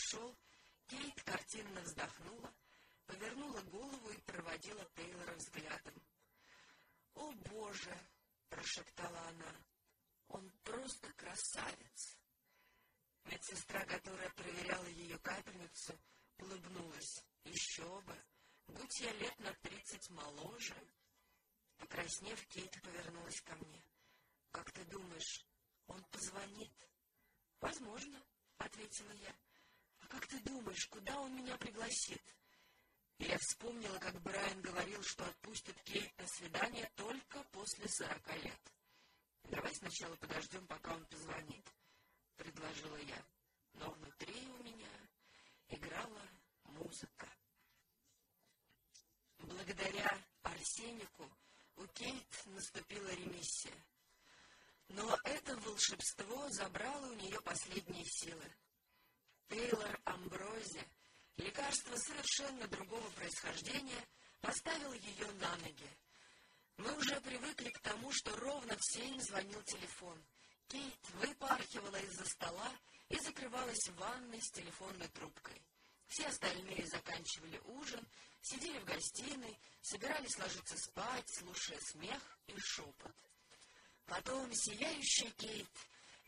ушел, Кейт картинно вздохнула, повернула голову и проводила Тейлора взглядом. «О, Боже!» — прошептала она. «Он просто красавец!» Медсестра, которая проверяла ее капельницу, улыбнулась. «Еще бы! Будь я лет на тридцать моложе!» Покраснев, Кейт повернулась ко мне. «Как ты думаешь, он позвонит?» «Возможно», — ответила я. «А как ты думаешь, куда он меня пригласит?» Я вспомнила, как Брайан говорил, что отпустит Кейт на свидание только после сорока лет. «Давай сначала подождем, пока он позвонит», — предложила я. Но внутри у меня играла музыка. Благодаря Арсенику у Кейт наступила ремиссия. Но это волшебство забрало у нее последние силы. Тейлор Амбрози Лекарство совершенно другого происхождения поставило ее на ноги. Мы уже привыкли к тому, что ровно в семь звонил телефон. Кейт выпархивала из-за стола и закрывалась в ванной с телефонной трубкой. Все остальные заканчивали ужин, сидели в гостиной, собирались ложиться спать, слушая смех и шепот. Потом сияющая Кейт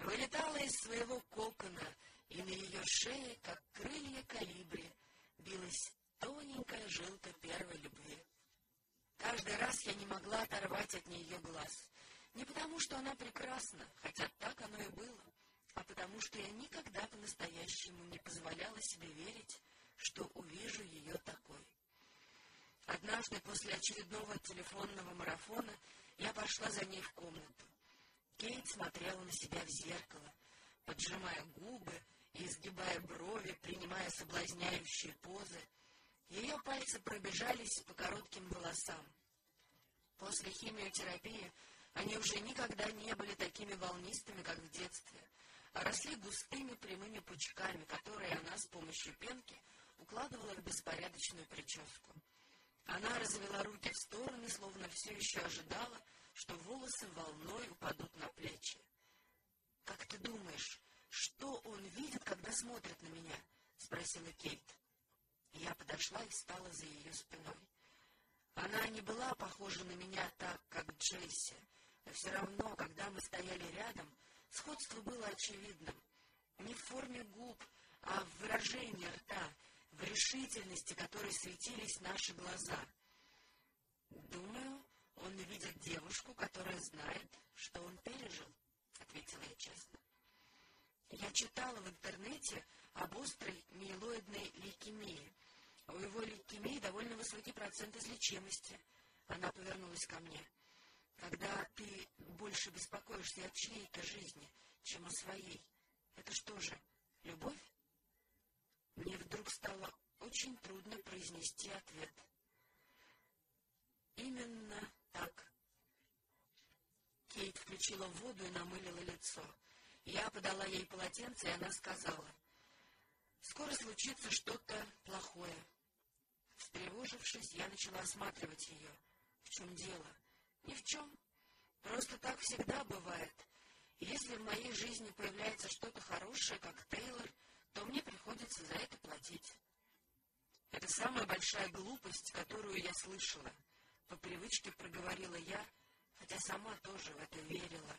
вылетала из своего кокона, и на ее шее, как крылья калибри, билась тоненькая жилка первой любви. Каждый раз я не могла оторвать от нее глаз. Не потому, что она прекрасна, хотя так оно и было, а потому, что я никогда по-настоящему не позволяла себе верить, что увижу ее такой. Однажды после очередного телефонного марафона я пошла за ней в комнату. Кейт смотрела на себя в зеркало, поджимая губы изгибая брови, принимая соблазняющие позы, ее пальцы пробежались по коротким волосам. После химиотерапии они уже никогда не были такими волнистыми, как в детстве, а росли густыми прямыми пучками, которые она с помощью пенки укладывала в беспорядочную прическу. Она развела руки в стороны, словно все еще ожидала, что волосы волной упадут на плечи. — Как ты думаешь, что он видит, когда смотрит на меня? — спросила Кейт. Я подошла и стала за ее спиной. Она не была похожа на меня так, как Джесси, но все равно, когда мы стояли рядом, сходство было очевидным. Не в форме губ, а в выражении рта, в решительности, которой светились наши глаза. «Думаю, он видит девушку, которая знает, что он пережил», — ответила я честно. Я читала в интернете об острой миелоидной лейкемии. У его лейкемии довольно высокий процент излечимости. Она повернулась ко мне. Когда ты больше беспокоишься о чьей-то жизни, чем о своей, это что же, любовь? Мне вдруг стало очень трудно произнести ответ. Именно так. Кейт включила воду и намылила лицо. Я подала ей полотенце, и она сказала, «Скоро случится что-то плохое». Встревожившись, я начала осматривать ее. В чем дело? Ни в чем. Просто так всегда бывает. если в моей жизни появляется что-то хорошее, как Тейлор, то мне приходится за это платить. Это самая большая глупость, которую я слышала. По привычке проговорила я, хотя сама тоже в это верила.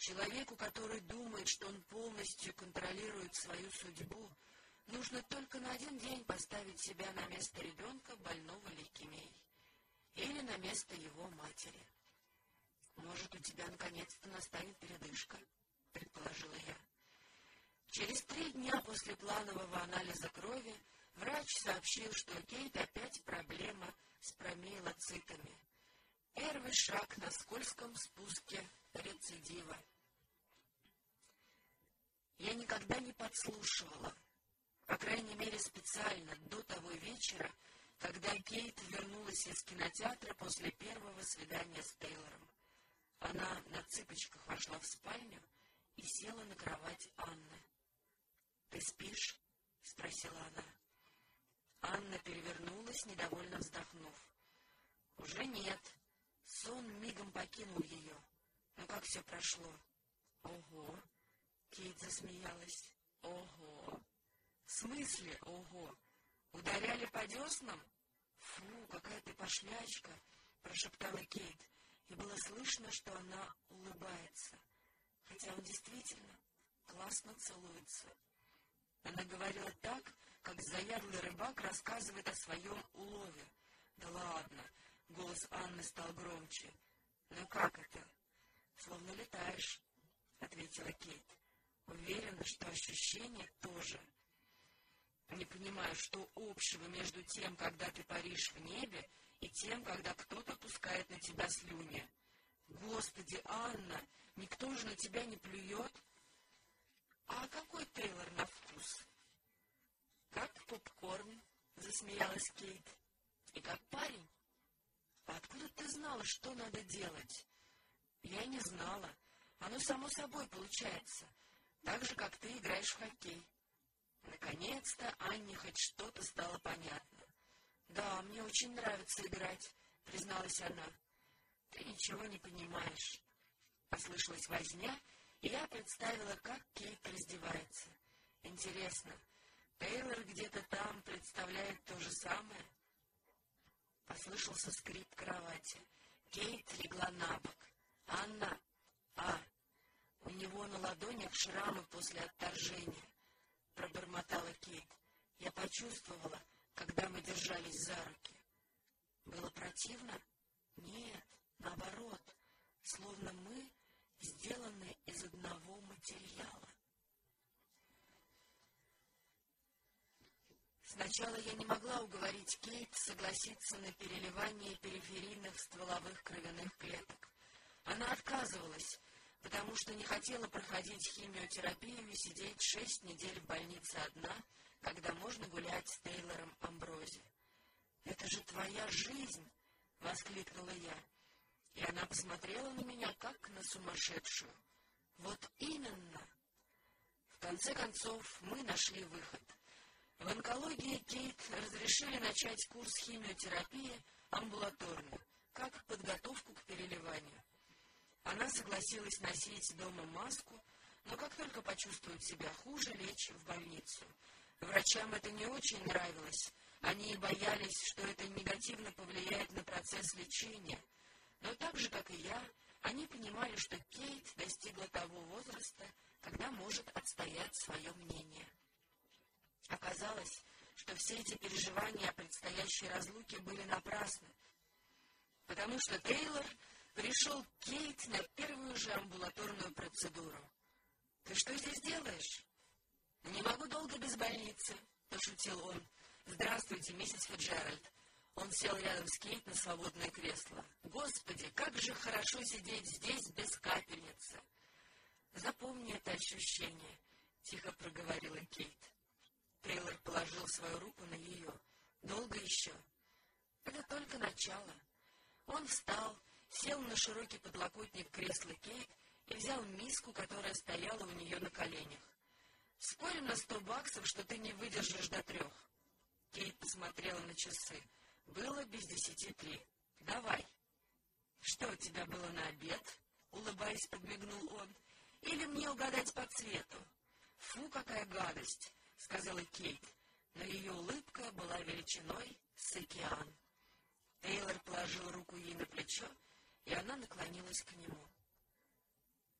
Человеку, который думает, что он полностью контролирует свою судьбу, нужно только на один день поставить себя на место ребенка, больного лейкемией, или на место его матери. «Может, у тебя наконец-то настанет передышка», — предположила я. Через три дня после планового анализа крови врач сообщил, что у Кейт опять проблема с промейлоцитами. Первый шаг на скользком спуске рецидива. Я никогда не подслушивала, по крайней мере специально, до того вечера, когда Кейт вернулась из кинотеатра после первого свидания с Тейлором. Она на цыпочках вошла в спальню и села на кровать Анны. — Ты спишь? — спросила она. Анна перевернулась, недовольно вздохнув. — Уже нет. Сон мигом покинул ее. Но как все прошло? — Ого! Кейт засмеялась. Ого! смысле, ого? Ударяли по деснам? Фу, какая ты пошлячка, прошептала Кейт, и было слышно, что она улыбается, хотя он действительно классно целуется. Она говорила так, как заядлый рыбак рассказывает о своем улове. Да ладно, голос Анны стал громче. Ну как это? Словно летаешь, ответила Кейт. Уверена, что ощущение тоже. Не понимаю, что общего между тем, когда ты паришь в небе, и тем, когда кто-то пускает на тебя слюни. Господи, Анна, никто же на тебя не плюет. А какой Тейлор на вкус? Как попкорн, засмеялась Кейт. И как парень. А откуда ты знала, что надо делать? Я не знала. Оно само собой получается. Так же, как ты играешь в хоккей. Наконец-то Анне хоть что-то стало понятно. «Да, мне очень нравится играть», — призналась она. «Ты ничего не понимаешь». Послышалась возня, и я представила, как Кейт раздевается. Интересно, Тейлор где-то там представляет то же самое? Послышался скрип кровати. Кейт легла на бок. «Анна! А!» У него на ладонях шрамы после отторжения пробормотала Кейт. Я почувствовала, когда мы держались за руки. Было противно? Нет, наоборот, словно мы сделаны из одного материала. Сначала я не могла уговорить Кейт согласиться на переливание периферийных стволовых кровяных клеток. Она отказывалась, потому что не хотела проходить химиотерапию и сидеть шесть недель в больнице одна, когда можно гулять с Тейлором Амбрози. «Это же твоя жизнь!» — воскликнула я. И она посмотрела на меня, как на сумасшедшую. «Вот именно!» В конце концов, мы нашли выход. В онкологии Кейт разрешили начать курс химиотерапии амбулаторно, как подготовку к переливанию. Она согласилась носить дома маску, но как только почувствует себя хуже, лечь в больницу. Врачам это не очень нравилось. Они боялись, что это негативно повлияет на процесс лечения. Но так же, как и я, они понимали, что Кейт достигла того возраста, когда может отстоять свое мнение. Оказалось, что все эти переживания о предстоящей разлуке были напрасны, потому что Тейлор пришел Кейт на первую же амбулаторную процедуру. — Ты что здесь делаешь? — Не могу долго без больницы, — пошутил он. — Здравствуйте, миссис Фиджеральд. Он сел рядом с Кейт на свободное кресло. — Господи, как же хорошо сидеть здесь без капельницы! — Запомни это ощущение, — тихо проговорила Кейт. Тейлор положил свою руку на ее. — Долго еще? — Это только начало. Он встал сел на широкий подлокотник кресла Кейт и взял миску, которая стояла у нее на коленях. «Спорим на сто баксов, что ты не выдержишь до трех». Кейт посмотрела на часы. Было без десяти три. «Давай». «Что у тебя было на обед?» — улыбаясь, подмигнул он. «Или мне угадать по цвету?» «Фу, какая гадость!» — сказала Кейт, но ее улыбка была величиной с океан. Тейлор положил руку ей на плечо и она наклонилась к нему.